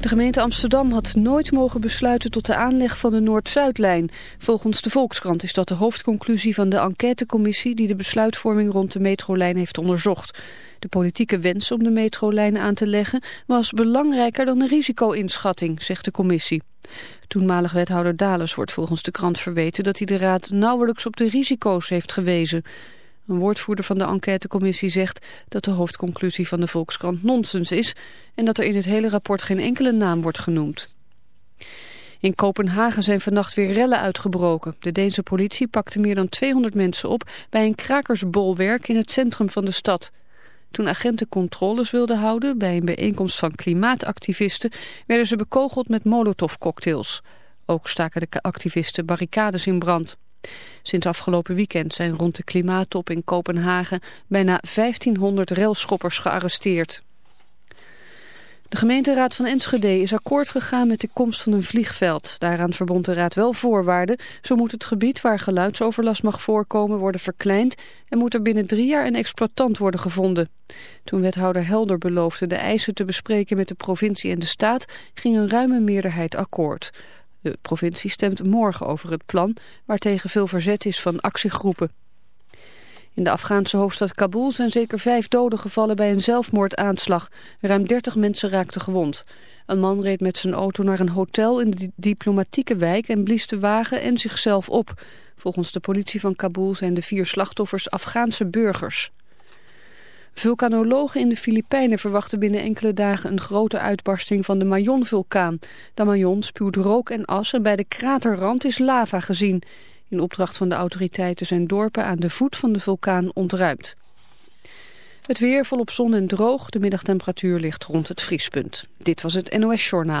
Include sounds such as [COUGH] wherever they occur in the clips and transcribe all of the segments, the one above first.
De gemeente Amsterdam had nooit mogen besluiten tot de aanleg van de Noord-Zuidlijn. Volgens de Volkskrant is dat de hoofdconclusie van de enquêtecommissie die de besluitvorming rond de metrolijn heeft onderzocht. De politieke wens om de metrolijn aan te leggen was belangrijker dan de risico-inschatting, zegt de commissie. Toenmalig wethouder Dales wordt volgens de krant verweten dat hij de raad nauwelijks op de risico's heeft gewezen. Een woordvoerder van de enquêtecommissie zegt dat de hoofdconclusie van de Volkskrant nonsens is en dat er in het hele rapport geen enkele naam wordt genoemd. In Kopenhagen zijn vannacht weer rellen uitgebroken. De Deense politie pakte meer dan 200 mensen op bij een krakersbolwerk in het centrum van de stad. Toen agenten controles wilden houden bij een bijeenkomst van klimaatactivisten werden ze bekogeld met molotovcocktails. Ook staken de activisten barricades in brand. Sinds afgelopen weekend zijn rond de klimaattop in Kopenhagen bijna 1500 relschoppers gearresteerd. De gemeenteraad van Enschede is akkoord gegaan met de komst van een vliegveld. Daaraan verbond de raad wel voorwaarden. Zo moet het gebied waar geluidsoverlast mag voorkomen worden verkleind... en moet er binnen drie jaar een exploitant worden gevonden. Toen wethouder Helder beloofde de eisen te bespreken met de provincie en de staat... ging een ruime meerderheid akkoord. De provincie stemt morgen over het plan, waartegen veel verzet is van actiegroepen. In de Afghaanse hoofdstad Kabul zijn zeker vijf doden gevallen bij een zelfmoordaanslag. Ruim 30 mensen raakten gewond. Een man reed met zijn auto naar een hotel in de diplomatieke wijk en blies de wagen en zichzelf op. Volgens de politie van Kabul zijn de vier slachtoffers Afghaanse burgers. Vulkanologen in de Filipijnen verwachten binnen enkele dagen een grote uitbarsting van de Mayon-vulkaan. De Mayon spuwt rook en as en bij de kraterrand is lava gezien. In opdracht van de autoriteiten zijn dorpen aan de voet van de vulkaan ontruimd. Het weer volop zon en droog. De middagtemperatuur ligt rond het vriespunt. Dit was het NOS Journaal.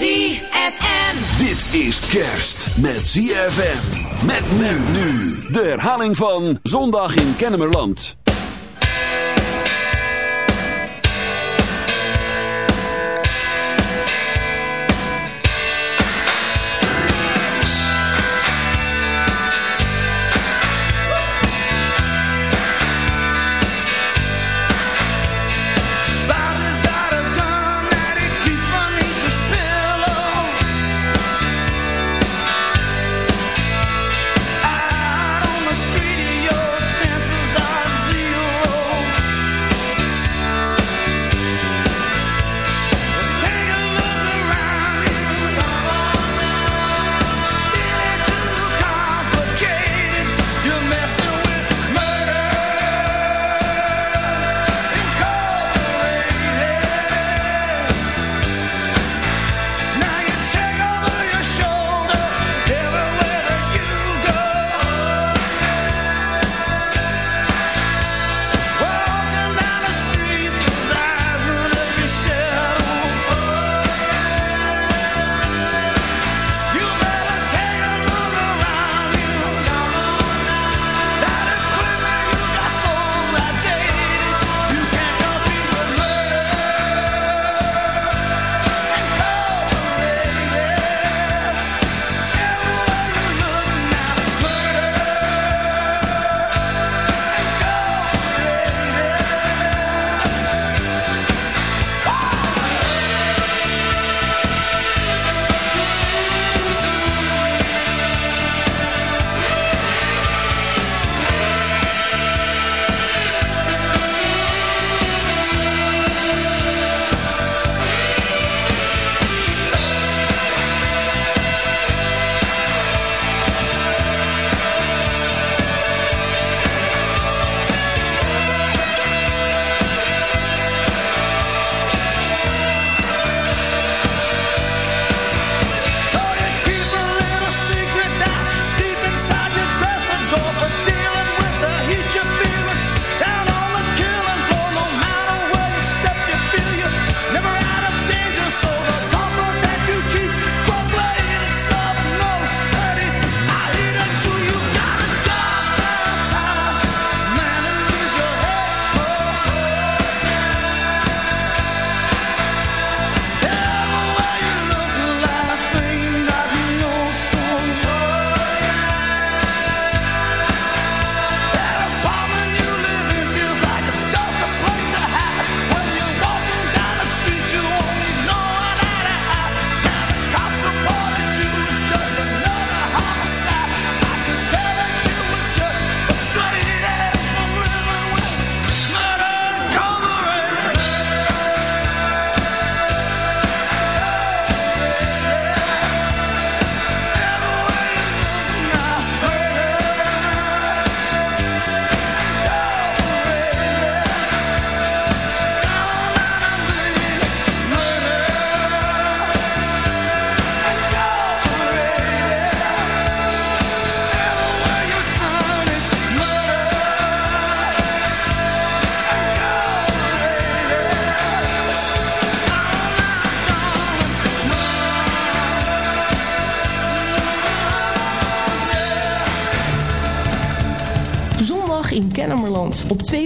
ZFM. Dit is kerst met ZFM. Met men nu. De herhaling van Zondag in Kennemerland.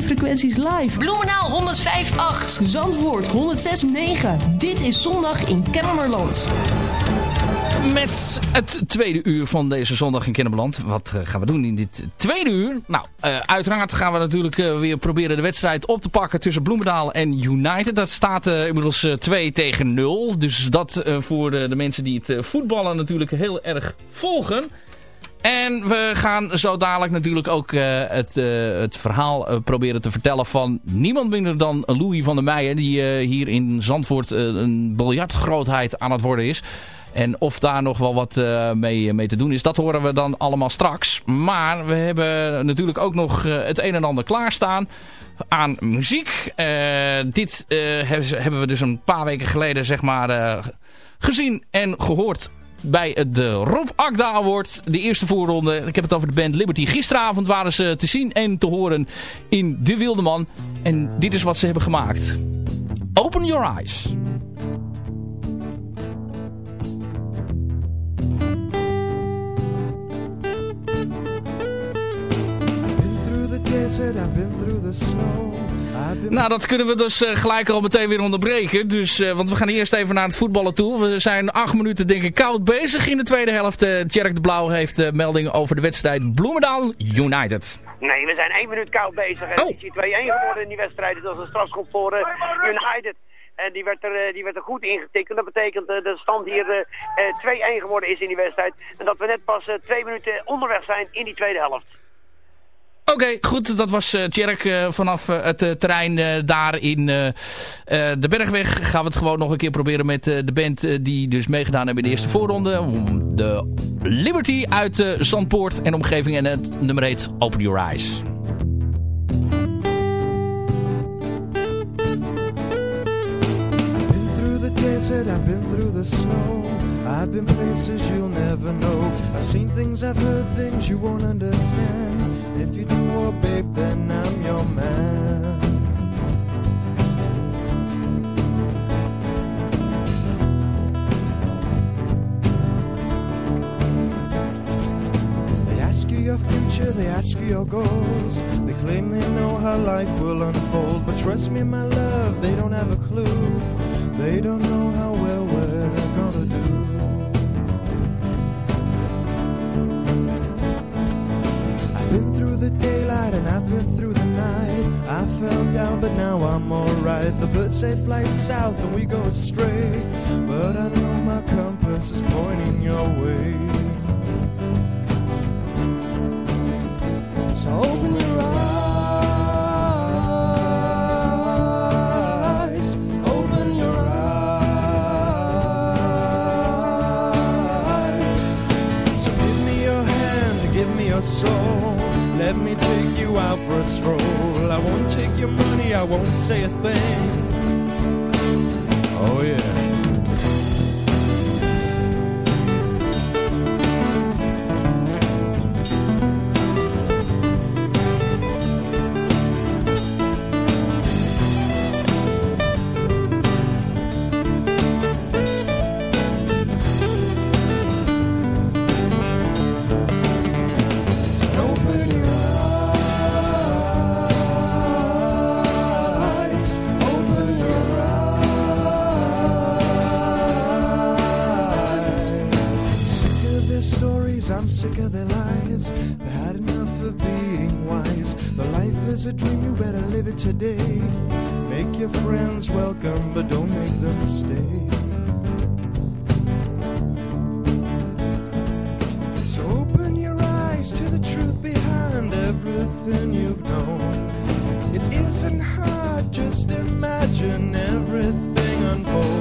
Frequenties live. Bloemenaal 105.8. Zandvoort 106.9. Dit is zondag in Kennemerland. Met het tweede uur van deze zondag in Kennemerland. Wat uh, gaan we doen in dit tweede uur? Nou, uh, uiteraard gaan we natuurlijk uh, weer proberen de wedstrijd op te pakken tussen Bloemendaal en United. Dat staat inmiddels 2 tegen 0. Dus dat voor de, de, mensen die het voetballen natuurlijk heel erg volgen. En we gaan zo dadelijk natuurlijk ook uh, het, uh, het verhaal uh, proberen te vertellen van niemand minder dan Louis van der Meijen. Die hier in Zandvoort een biljartgrootheid aan het worden is. En of daar nog wel wat mee, mee te doen is, dat horen we dan allemaal straks. Maar we hebben natuurlijk ook nog het een en ander klaarstaan aan muziek. dit hebben we dus een paar weken geleden zeg maar gezien en gehoord bij de Rob Akda Award. De eerste voorronde. Ik heb het over de band Liberty. Gisteravond waren ze te zien en te horen in De Wildeman. En dit is wat ze hebben gemaakt. Open Your Eyes. I've been through the snow nou, dat kunnen we dus uh, gelijk al meteen weer onderbreken. Dus, uh, want we gaan eerst even naar het voetballen toe. We zijn acht minuten denk ik koud bezig in de tweede helft. Uh, Tjerk de Blauw heeft melding over de wedstrijd Bloemendaal United. Nee, we zijn één minuut koud bezig. En oh. het is 2-1 geworden in die wedstrijd. Dat is een strafschop voor United. En die werd, er, die werd er goed ingetikt. En dat betekent dat de stand hier 2-1 geworden is in die wedstrijd. En dat we net pas twee minuten onderweg zijn in die tweede helft. Oké, goed. Dat was uh, Tjerk uh, vanaf uh, het terrein daar in de Bergweg. Gaan we het gewoon nog een keer proberen met de band die dus meegedaan hebben in de eerste voorronde. De Liberty uit Zandpoort en omgeving. En het nummer heet Open Your Eyes. Been through the desert, I've been through the snow. I've been places you'll never know. I've seen things, I've heard things you won't understand. If you do, oh babe, then I'm your man. They ask you your future, they ask you your goals. They claim they know how life will unfold. But trust me, my love, they don't have a clue. They don't know how well we're gonna do. I've been through the daylight and I've been through the night. I fell down, but now I'm alright. The birds say fly south and we go astray. But I know my compass is pointing your way. So open your eyes, soul. Let me take you out for a stroll. I won't take your money, I won't say a thing. Oh, yeah. watching everything unfold.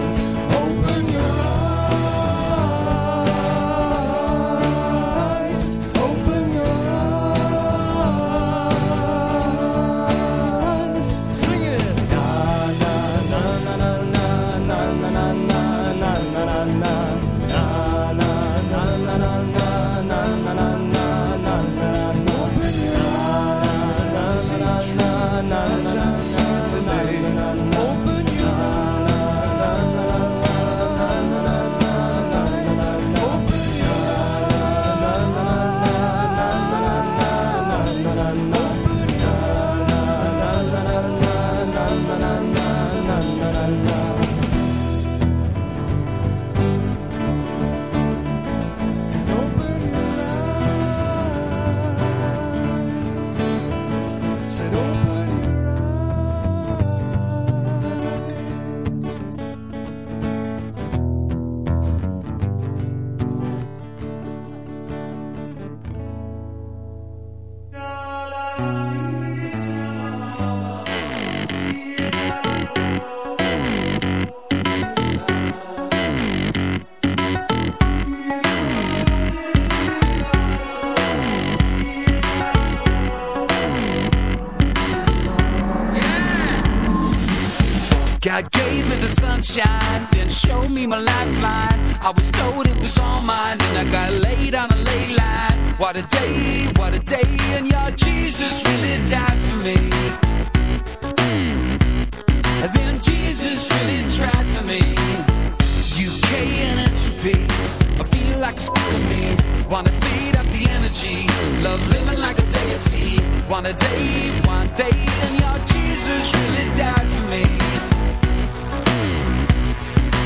Energy, love living like a deity. One a day, one day, and your Jesus really died for me.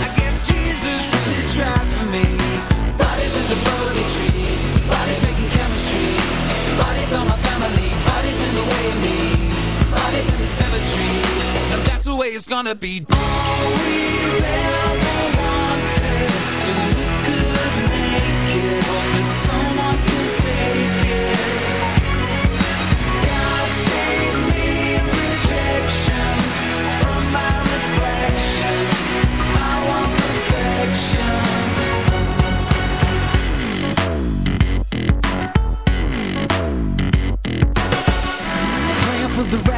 I guess Jesus really tried for me. Bodies in the Bodhi tree, bodies making chemistry. Bodies on my family, bodies in the way of me. Bodies in the cemetery, and that's the way it's gonna be. All we ever wanted is to look good naked. Hope that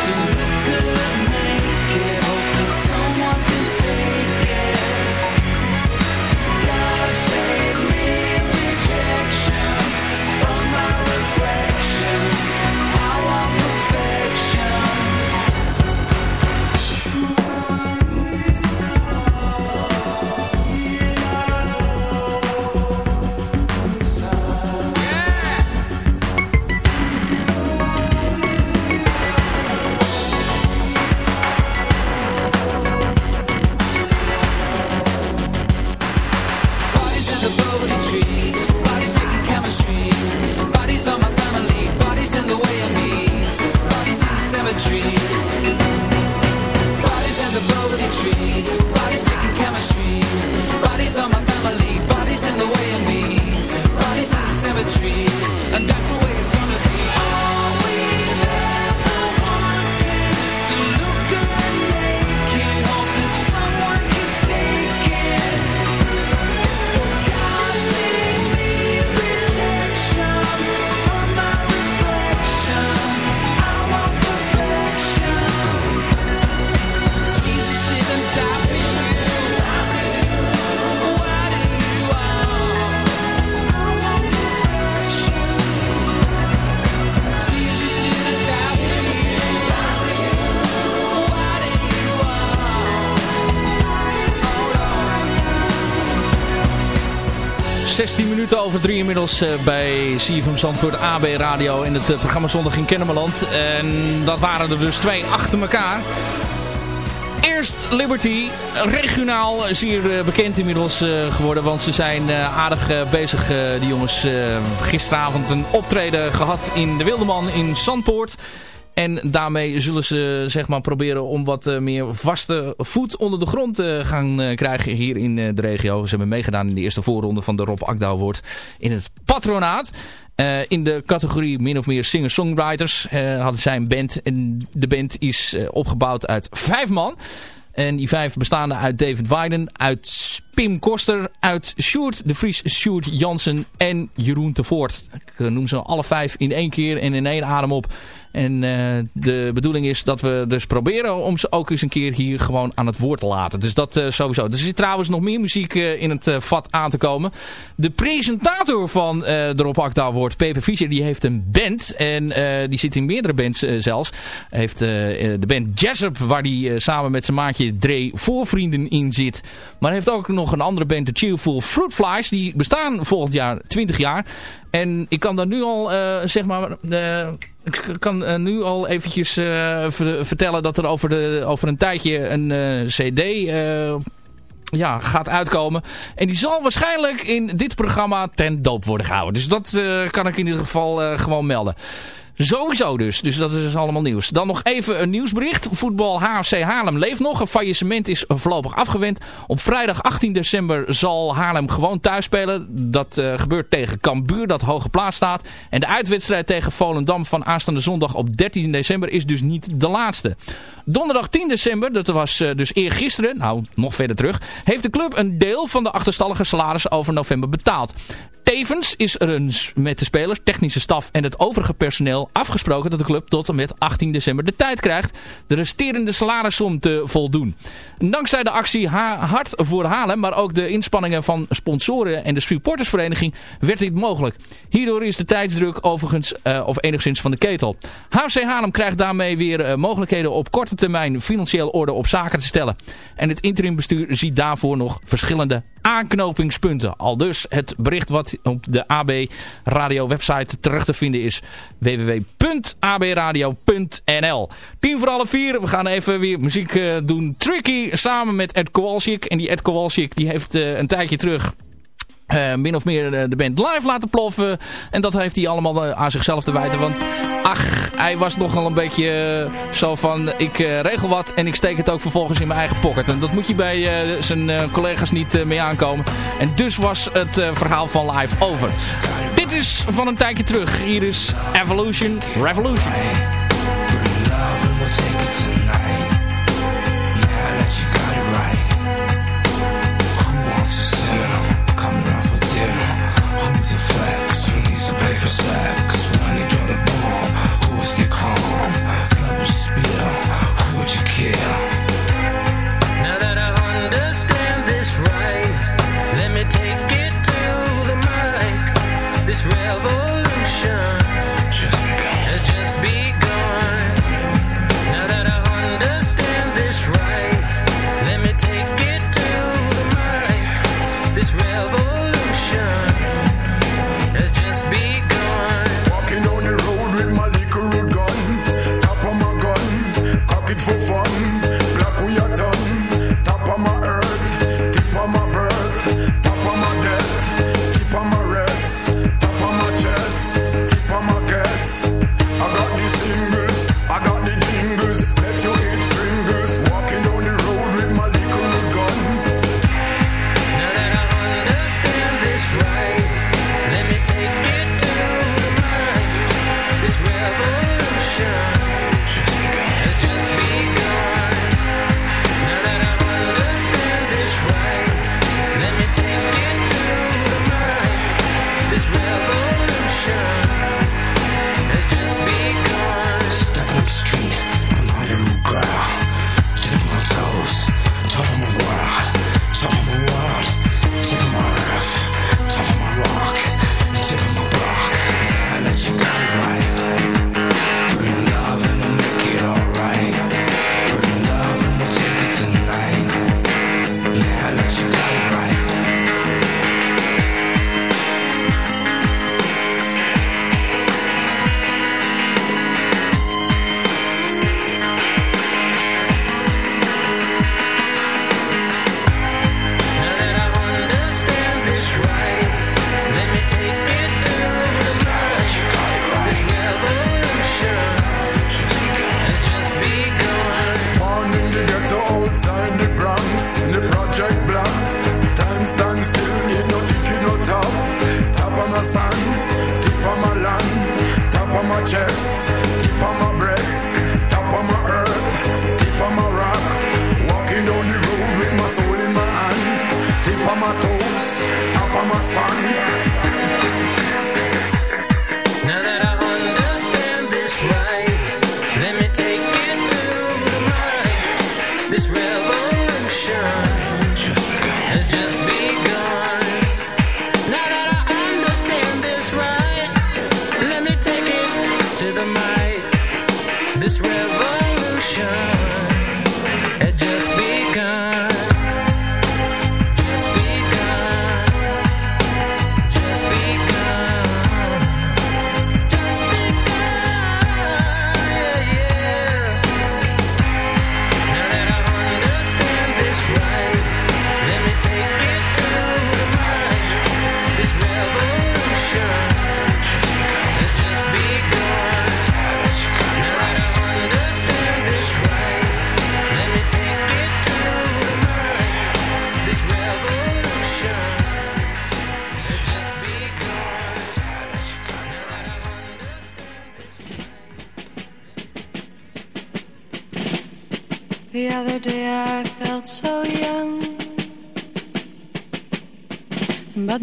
To look good inmiddels eh, bij CFM Zandvoort AB Radio in het eh, programma Zondag in Kennemerland. En dat waren er dus twee achter elkaar. Eerst Liberty, regionaal zeer eh, bekend inmiddels geworden, want ze zijn aardig bezig, die jongens. gisteravond een optreden gehad in de Wildeman in Zandpoort. En daarmee zullen ze zeg maar proberen om wat eh, meer vaste voet onder de grond te gaan eh, krijgen hier in eh, de regio. Ze hebben meegedaan in de eerste voorronde van de Rob Akda Award in het patronaat. Eh, in de categorie min of meer singer-songwriters eh, hadden zij een band. En de band is eh, opgebouwd uit vijf man. En die vijf bestaande uit David Weiden, uit Pim Koster, uit Sjoerd de Vries, Sjoerd Jansen en Jeroen Tevoort. Ik eh, noem ze alle vijf in één keer en in één adem op. En eh, de bedoeling is dat we dus proberen om ze ook eens een keer hier gewoon aan het woord te laten. Dus dat eh, sowieso. Er zit trouwens nog meer muziek eh, in het vat aan te komen. De presentator van de Rob wordt Pepe Fischer. Die heeft een band. En die zit in meerdere bands zelfs. Heeft de band Jessup. Waar hij samen met zijn maatje Dre Voorvrienden in zit. Maar heeft ook nog een andere band. De Cheerful Fruit Flies. Die bestaan volgend jaar 20 jaar. En ik kan daar nu al, eh, zeg maar, eh, ik kan eh, nu al eventjes ver- vertellen dat er over, de, over een tijdje een cd ja, gaat uitkomen. En die zal waarschijnlijk in dit programma ten doop worden gehouden. Dus dat kan ik in ieder geval gewoon melden. Sowieso dus. Dus dat is allemaal nieuws. Dan nog even een nieuwsbericht. Voetbal HFC Haarlem leeft nog. Een faillissement is voorlopig afgewend. Op vrijdag 18 december zal Haarlem gewoon thuis spelen. Dat uh, gebeurt tegen Cambuur dat hoge plaats staat. En de uitwedstrijd tegen Volendam van aanstaande zondag op 13 december is dus niet de laatste. Donderdag 10 december, dat was uh, dus eergisteren, nou nog verder terug, heeft de club een deel van de achterstallige salarissen over november betaald. Tevens is er een, met de spelers, technische staf en het overige personeel afgesproken dat de club tot en met 18 december de tijd krijgt de resterende salarissom te voldoen. Dankzij de actie ha Hart voor Halen, maar ook de inspanningen van sponsoren en de supportersvereniging werd dit mogelijk. Hierdoor is de tijdsdruk overigens uh, of enigszins van de ketel. HFC Haarlem krijgt daarmee weer uh, mogelijkheden op korte termijn financieel orde op zaken te stellen. En het interimbestuur ziet daarvoor nog verschillende aanknopingspunten. Al dus het bericht wat op de AB Radio website terug te vinden is www.abradio.nl 10 voor alle vier. We gaan even weer muziek uh, doen. Tricky samen met Ed Kowalczyk. En die Ed Kowalczyk die heeft uh, een tijdje terug uh, min of meer uh, de band live laten ploffen. En dat heeft hij allemaal uh, aan zichzelf te wijten. Want ach, hij was nogal een beetje zo van... Ik regel wat en ik steek het ook vervolgens in mijn eigen pocket. En dat moet je bij zijn collega's niet mee aankomen. En dus was het verhaal van live over. Dit is van een tijdje terug. Hier is Evolution Revolution. relax.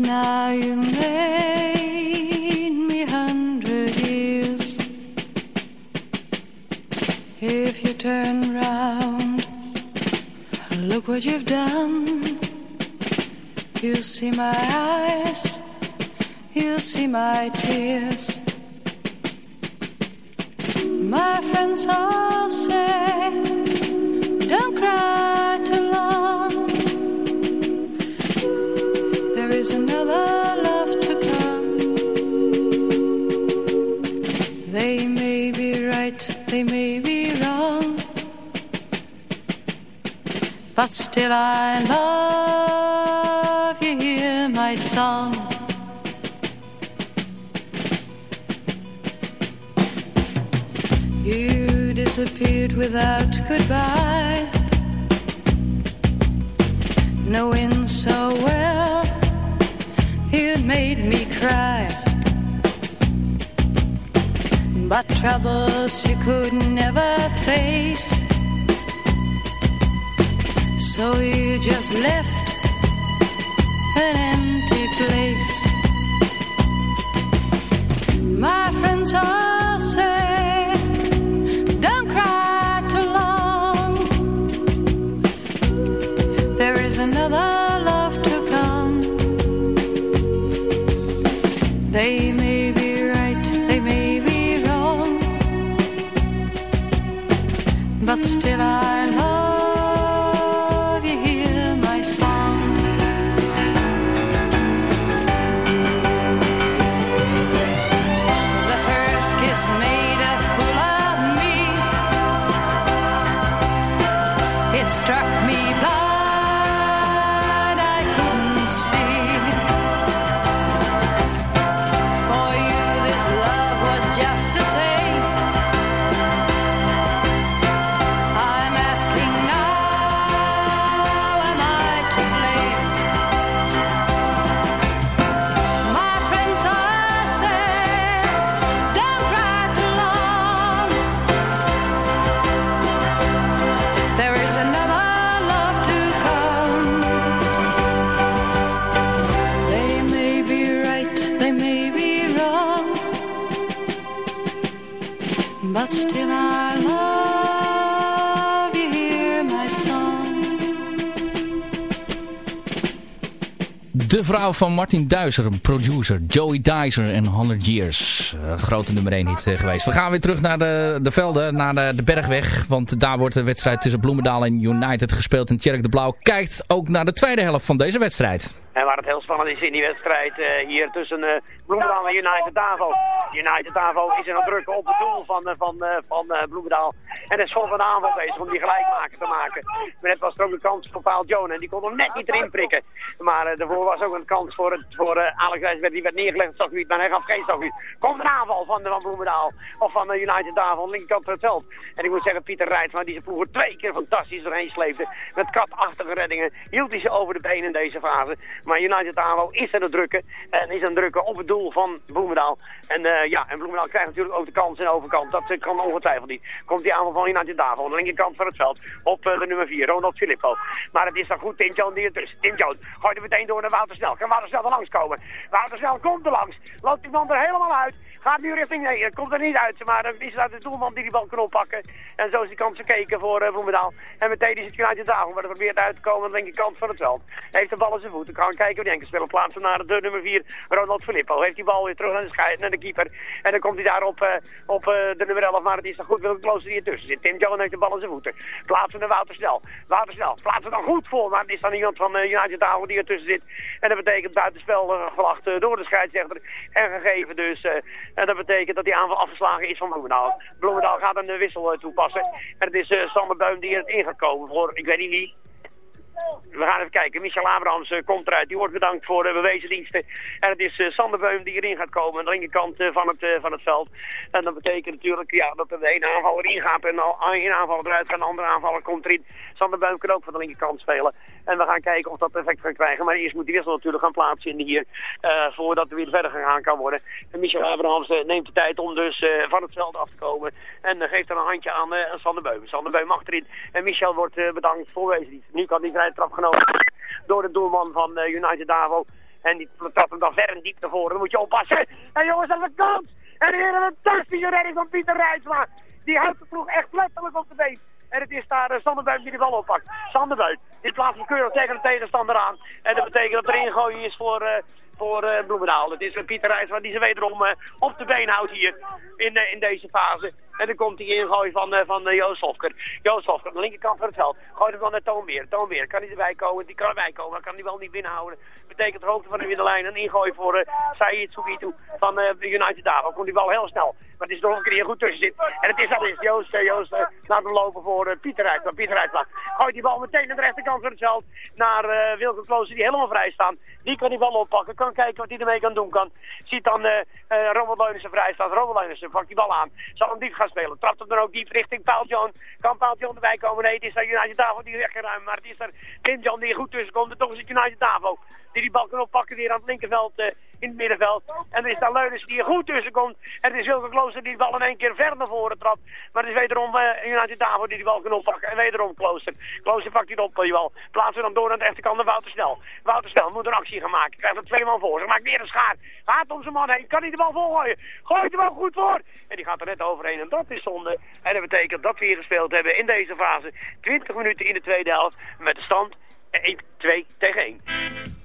Now you My friends all De vrouw van Martin Duizer, producer. Joey Dicer en 100 Years. Eh, grote nummer 1 hit eh, geweest. We gaan weer terug naar de, de velden, naar de, de Bergweg. Want daar wordt de wedstrijd tussen Bloemendaal en United gespeeld. En Tjerk de Blauw kijkt ook naar de tweede helft van deze wedstrijd. En waar het heel spannend is in die wedstrijd eh, hier tussen eh Bloemendaal en United Davo. United Davo is in het drukken op het doel van, eh, van, van Bloemendaal. En is vol van aanval bezig om die gelijkmaker te maken. Maar net was er ook een kans voor Paul Joan en die kon er net niet erin prikken. Maar daarvoor was ook een kans voor, het, voor Alex Wijsberg, die werd neergelegd stafgebied, maar hij gaf geen stafgebied. Komt een aanval van, van Bloemendaal, of van United Davo, linkerkant van het veld. En ik moet zeggen, Pieter Rijtsma, die zijn ploeg er twee keer fantastisch doorheen sleepte. Met katachtige reddingen hield hij ze over de benen in deze fase. Maar United Davo is aan het drukken en is aan het drukken op het doel van Bloemendaal. En eh, ja, en Bloemendaal krijgt natuurlijk ook de kans in de overkant. Dat eh, kan ongetwijfeld niet. Komt die aanval van United Davo aan de linkerkant van het veld op eh, de nummer 4, Ronald Filippo. Maar het is dan goed, Tim Jones die ertussen. Tim Jones gooit er meteen door naar Wouter Snel. Kan Wouter Snel er langs komen? Wouter Snel komt er langs. Loopt die man er helemaal uit. Gaat nu richting, nee, het komt er niet uit. Maar dan is het uit de doelman die die bal kan oppakken. En zo is die kans gekeken voor uh, Bloemendaal. En meteen is het United Davo, maar dat probeert uit te komen aan de linkerkant van het veld. Heeft de bal in zijn voeten. Kan kijken hoe die spelen. Plaatsen naar de nummer 4, Ronald Filippo. Heeft die bal weer terug naar de, naar de keeper. En dan komt hij daar op, eh, op eh, de nummer 11. Maar het is dan goed, wil Klooster die ertussen zit. Tim Jones heeft de bal in zijn voeten. Plaatsen naar Wouter Snel. Wouter Snel. Plaatsen dan goed voor. Maar er is dan iemand van eh, United Davo die ertussen zit. En dat betekent buitenspel gelacht eh, door de scheidsrechter. En gegeven dus. En dat betekent dat die aanval afgeslagen is van Bloemendaal. Bloemendaal gaat een wissel eh, toepassen. En het is uh, Sander Beum die er in gaat komen voor, ik weet niet wie. We gaan even kijken. Michel Abrahams eh, komt eruit. Die wordt bedankt voor de bewezen diensten. En het is uh, Sander Beum die erin gaat komen aan de linkerkant van, het, van het veld. En dat betekent natuurlijk ja, dat er de ene aanvaller ingaat en de ene aanvaller eruit gaat. En de andere aanvaller komt erin. Sander Beum kan ook van de linkerkant spelen. En we gaan kijken of dat effect gaat krijgen. Maar eerst moet die wissel natuurlijk gaan plaatsvinden hier. eh, voordat er weer verder gegaan kan worden. En Michel Abrahams eh, neemt de tijd om dus eh, van het veld af te komen. En geeft er een handje aan, aan Sander Beum. Sander Beum mag erin. En Michel wordt bedankt voor wezen. Nu kan die vrije trap genomen door de doelman van United Davo. En die trapt hem dan ver en diep naar voren. Dan moet je oppassen. En jongens, dat is een kans. En hier een fantastische redding van Pieter Rijsma. Die houdt de ploeg echt letterlijk op de been. En het is daar uh, Sander Buit die de bal oppakt. Sander Buit, die plaatst hem keurig tegen de tegenstander aan. En dat betekent dat er ingooien is voor, eh, voor eh, Bloemendaal. Het is uh, Pieter Rijsma die ze wederom eh, op de been houdt hier in, eh, in deze fase. En dan komt die ingooi van, eh, van eh, Joost Hofker. Joost Hofker de linkerkant van het veld. Gooit hem dan naar Toonbeer. Toonbeer, kan hij erbij komen? Die kan erbij komen. Kan hij wel niet binnenhouden. Betekent hoogte van de middenlijn een ingooi voor uh, Saïd Sugitu van uh, United Davo. Komt die bal heel snel. Maar het is nog een keer goed tussen zit. En het is al eens Joost, uh, Joost uh, laat hem lopen voor uh, Pieter Rijsma. Pieter Rijsma gooit die bal meteen naar de rechterkant van het veld. Naar uh, Wilke Klooster die helemaal vrij staan. Die kan die bal oppakken. Kan kijken wat hij ermee kan doen kan. Ziet dan uh, uh, Robert Leunissen vrij staan. Robert Leunissen pakt die bal aan. Zal hem diep gaan spelen. Trapt hem dan ook diep richting Paul John. Kan Paul John erbij komen? Nee, het is daar United Davo die weggeruimd. Maar het is daar Tim John die er goed tussen komt. En toch is het United Davo die die bal kan oppakken weer aan het linkerveld uh, in het middenveld. En er is daar Leunens die er goed tussen komt. En het is Wilke Klooster die de bal in één keer ver naar voren trapt. Maar het is wederom uh, United Davo die die bal kan oppakken. En wederom Klooster. Klooster pakt die op die bal. Plaatsen dan door aan de rechterkant naar Wouter Snel. Wouter Snel moet een actie gaan maken. Krijgt er twee man voor. Ze maakt weer een schaar. Gaat om zijn man heen. Kan hij de bal volgooien. Gooit de bal goed voor. En die gaat er net overheen. En dat is zonde. En dat betekent dat we hier gespeeld hebben in deze fase. 20 minuten in de tweede helft. Met de stand 1, 2 tegen 1.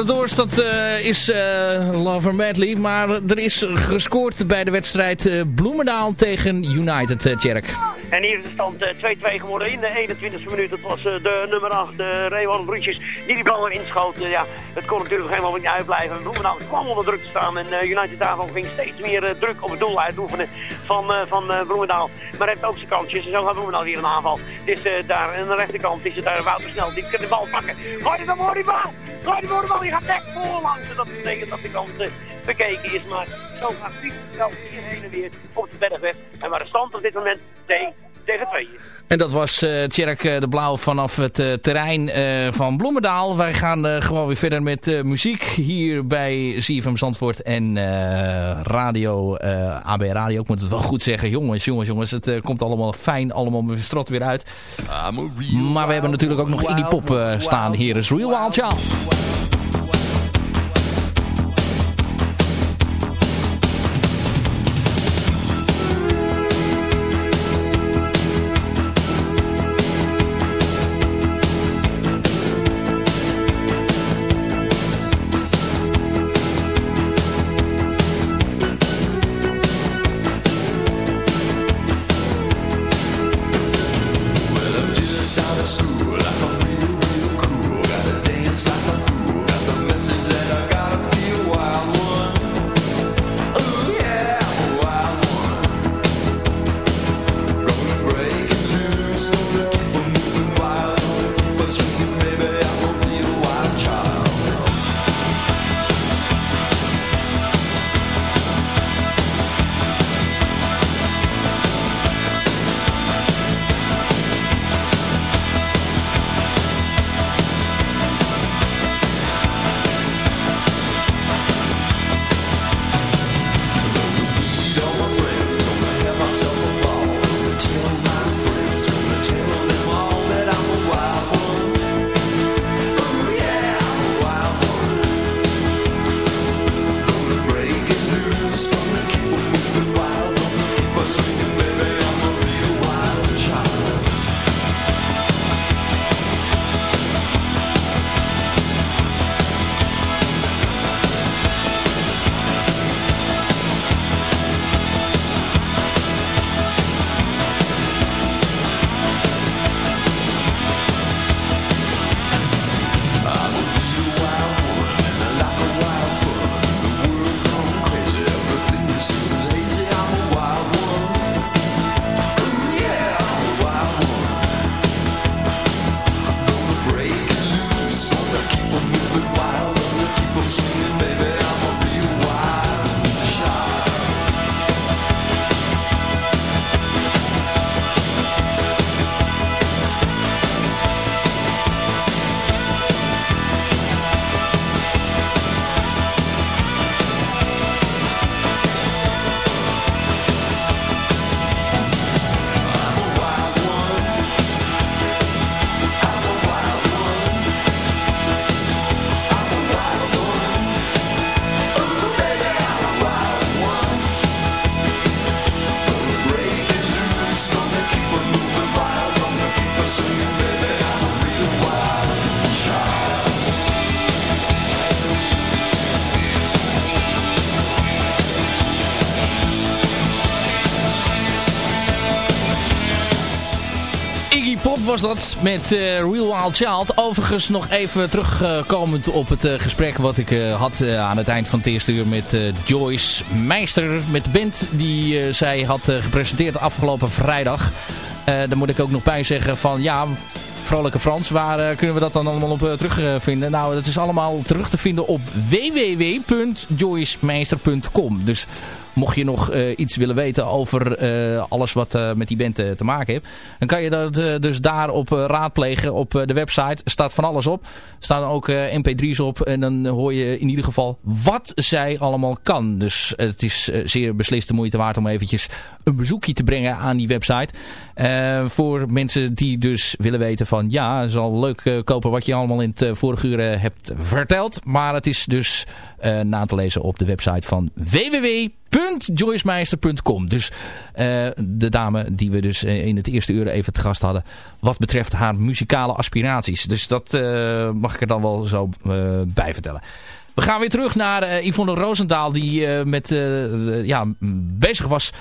De Doors, dat uh, is uh, Lover Madly. Maar er is gescoord bij de wedstrijd uh, Bloemendaal tegen United, uh. En hier is de stand 2-2 geworden in de 21e minuut. Het was de nummer 8, de Rewan Broetjes, die die bal erin schoot. ja, het kon natuurlijk helemaal niet uitblijven. Bloemendaal kwam onder druk te staan. En United daarvan ging steeds meer druk op het doel uitoefenen van, van Bloemendaal. Maar heeft ook zijn kansjes. En zo gaat Bloemendaal weer een aanval. Het is daar aan de rechterkant is het daar Wouter Snel. Die kan de bal pakken. Dan voor die bal! Gooi voor de bal! Die gaat weg voorlangs. En dat betekent dat de kant bekeken is. Maar zo gaat wel hier heen en weer op de bergweg. En waar de stand op dit moment 2 tegen tweeën. En dat was eh Tjerk eh, de Blauw vanaf het eh, terrein eh, van Bloemendaal. Wij gaan eh, gewoon weer verder met eh, muziek hier bij CFM Zandvoort en eh, radio, eh, AB Radio. Ik moet het wel goed zeggen. Jongens, jongens, jongens. Het komt allemaal fijn, allemaal met strot weer uit. Maar we hebben natuurlijk ook nog Iggy Pop eh, staan. Hier is Real Wild Child. Was dat met eh, Real Wild Child. Overigens nog even terugkomend op het eh, gesprek wat ik eh, had aan het eind van het eerste uur met Joyce Meister. Met de band die zij had gepresenteerd afgelopen vrijdag. Daar moet ik ook nog bij zeggen van ja... Vrolijke Frans, waar kunnen we dat dan allemaal op terugvinden? nou, dat is allemaal terug te vinden op www.joycemeister.com. Dus mocht je nog eh, iets willen weten over eh, alles wat eh, met die band te maken heeft. Dan kan je dat dus daarop eh, raadplegen op de website. Staat van alles op. Staan ook eh, mp3's op. En dan hoor je in ieder geval wat zij allemaal kan. Dus het is zeer beslist de moeite waard om eventjes een bezoekje te brengen aan die website. Voor mensen die dus willen weten van ja, het is leuk kopen wat je allemaal in het vorige uur hebt verteld. Maar het is dus eh, na te lezen op de website van www.joycemeister.com. Dus eh, de dame die we dus eh, in het eerste uur even te gast hadden. Wat betreft haar muzikale aspiraties. Dus dat mag ik er dan wel zo bij vertellen. We gaan weer terug naar eh, Yvonne Roosendaal die eh, met, eh, ja, bezig was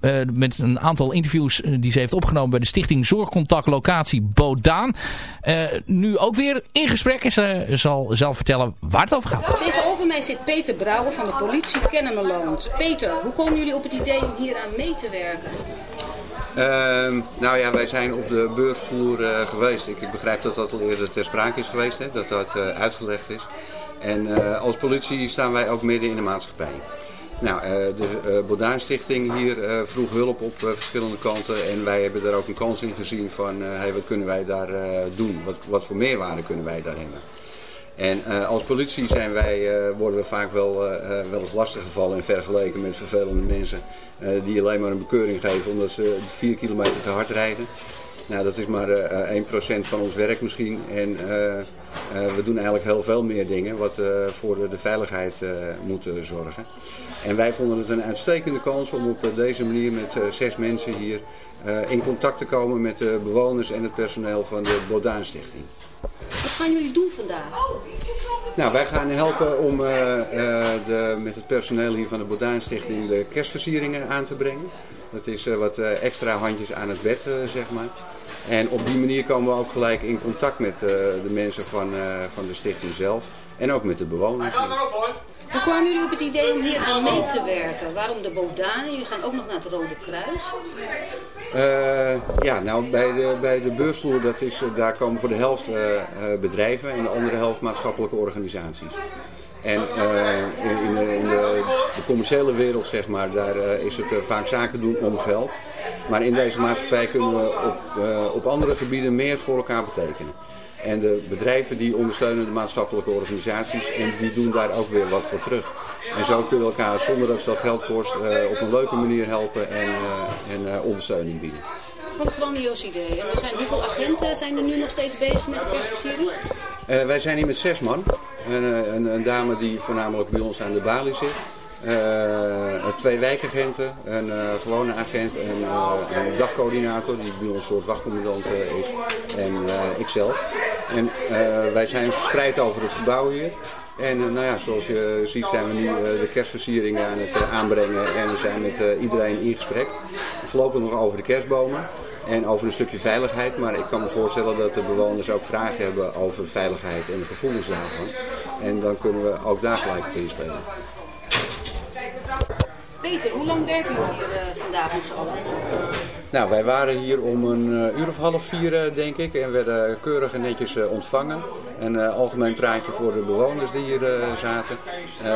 eh, met een aantal interviews die ze heeft opgenomen bij de stichting Zorgcontact Locatie Bodaan. Eh, nu ook weer in gesprek en ze zal zelf vertellen waar het over gaat. Tegenover mij zit Peter Brouwer van de politie Kennemerland. Peter, hoe komen jullie op het idee om hier aan mee te werken? Ehm, nou ja, wij zijn op de beursvloer eh, geweest. Ik, ik begrijp dat dat al eerder ter sprake is geweest, hè, dat dat eh, uitgelegd is. En eh, als politie staan wij ook midden in de maatschappij. Nou, eh, de uh, Bodaan Stichting hier eh, vroeg hulp op eh, verschillende kanten. En wij hebben daar ook een kans in gezien van, eh, hey, wat kunnen wij daar eh, doen? Wat, wat voor meerwaarde kunnen wij daar hebben? En eh, als politie zijn wij, eh, worden we vaak wel, eh, eh, wel eens lastiggevallen en vergeleken met vervelende mensen eh, die alleen maar een bekeuring geven omdat ze 4 kilometer te hard rijden. Nou, dat is maar eh, eh, 1% van ons werk misschien. En eh, eh, we doen eigenlijk heel veel meer dingen wat eh, voor de, de veiligheid eh, moeten zorgen. En wij vonden het een uitstekende kans om op eh, deze manier met eh, zes mensen hier eh, in contact te komen met de bewoners en het personeel van de Bodaan Stichting. Wat gaan jullie doen vandaag? Nou, wij gaan helpen om eh, eh, de, met het personeel hier van de Bodaan Stichting de kerstversieringen aan te brengen. Dat is eh, wat eh, extra handjes aan het bed, eh, zeg maar. En op die manier komen we ook gelijk in contact met eh, de mensen van, eh, van de stichting zelf. En ook met de bewoners. hier. Hoe kwamen jullie op het idee om hier aan mee te werken? Waarom de Bodanen? Jullie gaan ook nog naar het Rode Kruis. Eh, ja, nou bij de, bij de beursvloer, dat is, daar komen voor de helft eh, eh, bedrijven en de andere helft maatschappelijke organisaties. En eh, in, de, in de, commerciële wereld, zeg maar, daar eh, is het eh, vaak zaken doen om geld. Maar in deze maatschappij kunnen we op, op andere gebieden meer voor elkaar betekenen. En de bedrijven die ondersteunen de maatschappelijke organisaties en die doen daar ook weer wat voor terug. En zo kunnen we elkaar zonder dat het geld kost op een leuke manier helpen en, en ondersteuning bieden. Wat een grandioos idee. En er zijn, hoeveel agenten zijn er nu nog steeds bezig met de kerstversiering? Eh, wij zijn hier met zes man. Een, eh, een, een dame die voornamelijk bij ons aan de balie zit. Eh, twee wijkagenten, een gewone agent en een dagcoördinator die bij ons een soort wachtcommandant is. En ikzelf. En wij zijn verspreid over het gebouw hier. En nou ja, zoals je ziet zijn we nu de kerstversieringen aan het aanbrengen en we zijn met iedereen in gesprek. Voorlopig nog over de kerstbomen en over een stukje veiligheid. Maar ik kan me voorstellen dat de bewoners ook vragen hebben over veiligheid en de gevoelens daarvan. En dan kunnen we ook daar gelijk op inspelen. Peter, hoe lang werken jullie hier eh, vandaag met z'n allen? Nou, wij waren hier om een eh, uur of half vier, eh, denk ik, en werden keurig en netjes eh, ontvangen. Eh, algemeen praatje voor de bewoners die hier zaten.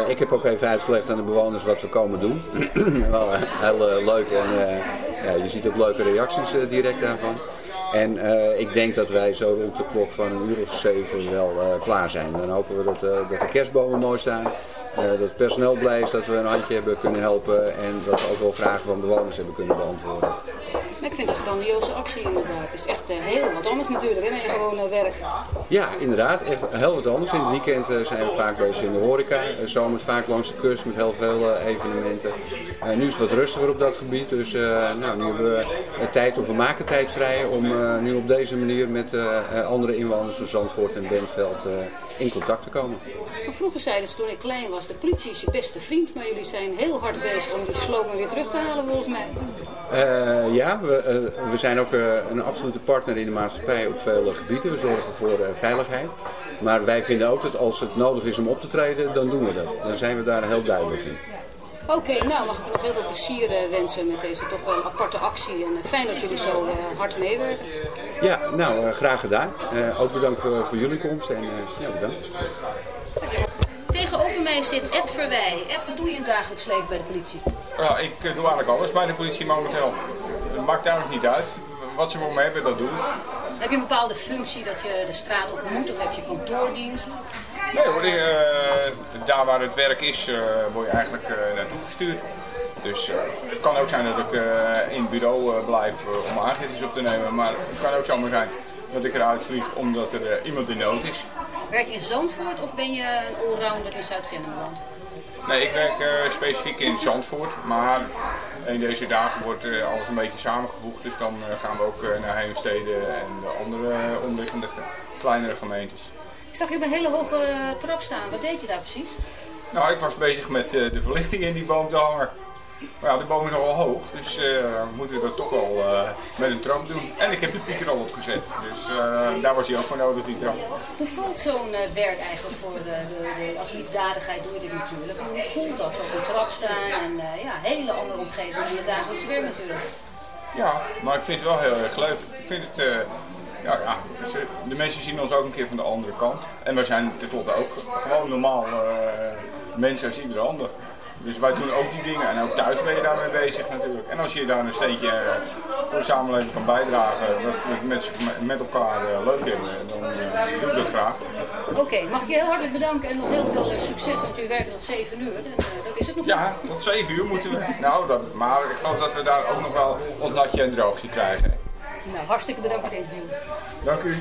Ik heb ook even uitgelegd aan de bewoners wat we komen doen. [CLEARS THROAT] Wel heel leuk en ja, je ziet ook leuke reacties direct daarvan. En ik denk dat wij zo rond de klok van een uur of zeven wel klaar zijn. Dan hopen we dat, dat de kerstbomen mooi staan. Eh, dat het personeel blij is dat we een handje hebben kunnen helpen. En dat we ook wel vragen van bewoners hebben kunnen beantwoorden. Maar ik vind het een grandioze actie inderdaad. Het is echt eh, heel wat anders natuurlijk hè, dan je gewoon eh, werk. Ja, inderdaad. Echt heel wat anders. In het weekend zijn we vaak bezig in de horeca. Zomers vaak langs de kust met heel veel evenementen. Nu is het wat rustiger op dat gebied. Dus nou, nu hebben we tijd, of we maken tijd vrij om nu op deze manier met andere inwoners van Zandvoort en Bentveld in contact te komen. Maar vroeger zeiden ze toen ik klein was, de politie is je beste vriend. Maar jullie zijn heel hard bezig om die slogan weer terug te halen volgens mij. Eh, ja, we, eh, we zijn ook eh, een absolute partner in de maatschappij op vele gebieden. We zorgen voor veiligheid. Maar wij vinden ook dat als het nodig is om op te treden, dan doen we dat. Dan zijn we daar heel duidelijk in. Oké, nou mag ik u nog heel veel plezier eh, wensen met deze toch wel aparte actie. En eh, fijn dat jullie zo eh, hard meewerken. Ja, nou, eh, graag gedaan. Eh, ook bedankt voor, voor jullie komst en eh, ja, bedankt. Tegenover mij zit Ed Verwij. Ed, wat doe je in het dagelijks leven bij de politie? Ja, ik doe eigenlijk alles bij de politie momenteel. Het maakt eigenlijk niet uit. Wat ze voor me hebben, dat doen. Heb je een bepaalde functie dat je de straat op moet of heb je kantoordienst? Nee hoor, eh, daar waar het werk is, eh, word je eigenlijk eh, naartoe gestuurd. Dus het kan ook zijn dat ik in het bureau blijf om aangiftes op te nemen. Maar het kan ook zomaar zijn dat ik eruit vlieg omdat er iemand in nood is. Werk je in Zandvoort of ben je een allrounder in Zuid-Kennemerland? Nee, ik werk specifiek in Zandvoort, maar in deze dagen wordt alles een beetje samengevoegd. Dus dan gaan we ook naar Heemstede en de andere omliggende ge- kleinere gemeentes. Ik zag je op een hele hoge eh, trap staan. Wat deed je daar precies? Nou, ik was bezig met eh, de verlichting in die boom te hangen. Maar ja, de boom is al hoog, dus we moeten dat toch wel eh, met een trap doen. En ik heb de pieker al opgezet, dus daar was hij ook voor nodig, die trap. Hoe voelt zo'n werk eigenlijk voor de, de, de- als liefdadigheid doe je dit natuurlijk. Hoe voelt dat? Zo op een trap staan en ja, hele andere omgeving dan je dagelijks werk natuurlijk. Ja, maar ik vind het wel heel erg leuk. Ik vind het, ja, ja, ze- de mensen zien ons ook een keer van de andere kant. En wij zijn tenslotte ook gewoon normaal eh, mensen als ieder ander. Dus wij doen ook die dingen en ook thuis ben je daarmee bezig natuurlijk. En als je daar een steentje eh, voor de samenleving kan bijdragen, wat we met, met elkaar eh, leuk hebben, dan eh, doe ik dat graag. Oké, mag ik je heel hartelijk bedanken en nog heel veel eh, succes, want jullie werken tot 7 uur. En, eh, dat is het nog Ja, tot 7 uur moeten we. Nou, dat, maar ik geloof dat we daar ook nog wel ons natje en droogje krijgen. Nou, hartstikke bedankt voor het interview. Dank u.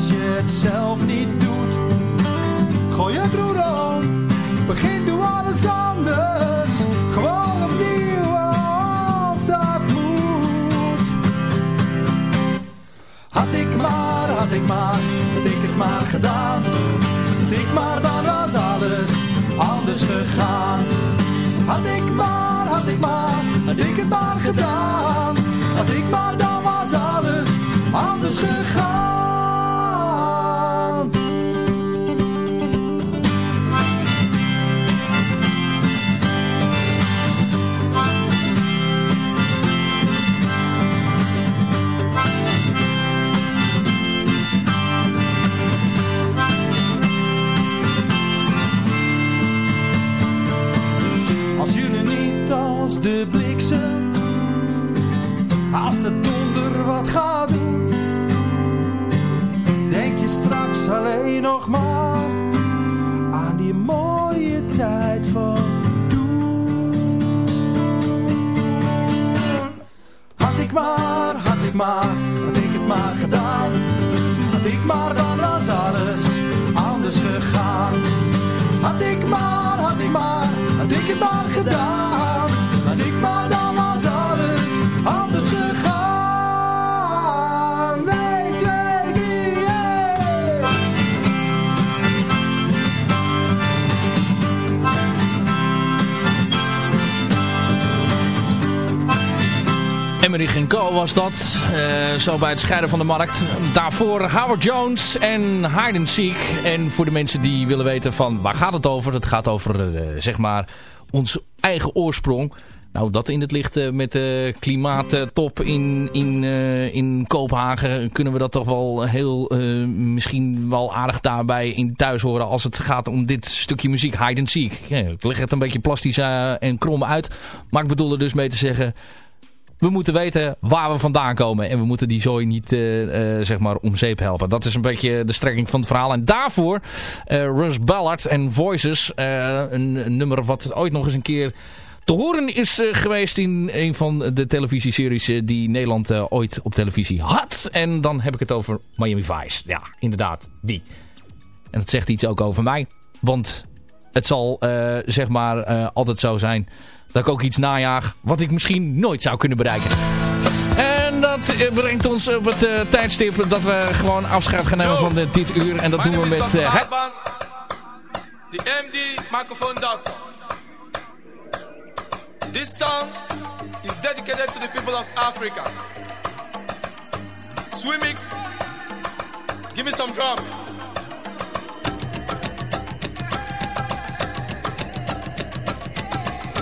als je het zelf niet doet. Gooi het roer om, begin doe alles anders. Gewoon opnieuw als dat moet. Had ik maar, had ik maar, had ik het maar gedaan. Had ik maar, dan was alles anders gegaan. Had ik maar, had ik maar, had ik het maar gedaan. Had ik maar, dan was alles anders gegaan. De bliksem, als de donder wat gaat doen, denk je straks alleen nog maar aan die mooie tijd van toen. Had ik maar, had ik maar, had ik het maar gedaan, had ik maar dan was alles anders gegaan. Had ik maar, had ik maar, was dat. eh, zo bij het scheiden van de markt. Daarvoor Howard Jones en Hide Seek. En voor de mensen die willen weten van waar gaat het over. Het gaat over eh, zeg maar ons eigen oorsprong. Nou, dat in het licht eh, met de klimaattop in, in, in Kopenhagen... kunnen we dat toch wel heel, misschien wel aardig daarbij in thuis horen... als het gaat om dit stukje muziek, hide seek. Ja, ik leg het een beetje plastisch en krom uit. Maar ik bedoel er dus mee te zeggen... We moeten weten waar we vandaan komen. En we moeten die zooi niet zeg maar om zeep helpen. Dat is een beetje de strekking van het verhaal. En daarvoor Russ Ballard en Voices. een, een nummer wat ooit nog eens een keer te horen is uh, geweest in een van de televisieseries uh, die Nederland uh, ooit op televisie had. En dan heb ik het over Miami Vice. Ja, inderdaad, die. En dat zegt iets ook over mij. Want het zal zeg maar altijd zo zijn dat ik ook iets najaag wat ik misschien nooit zou kunnen bereiken. En dat brengt ons op het tijdstip dat we gewoon afscheid gaan nemen van dit uur. En dat doen we met... de MD Microphone Doctor. This song is dedicated to the people of Africa. Swimix, give me some drums.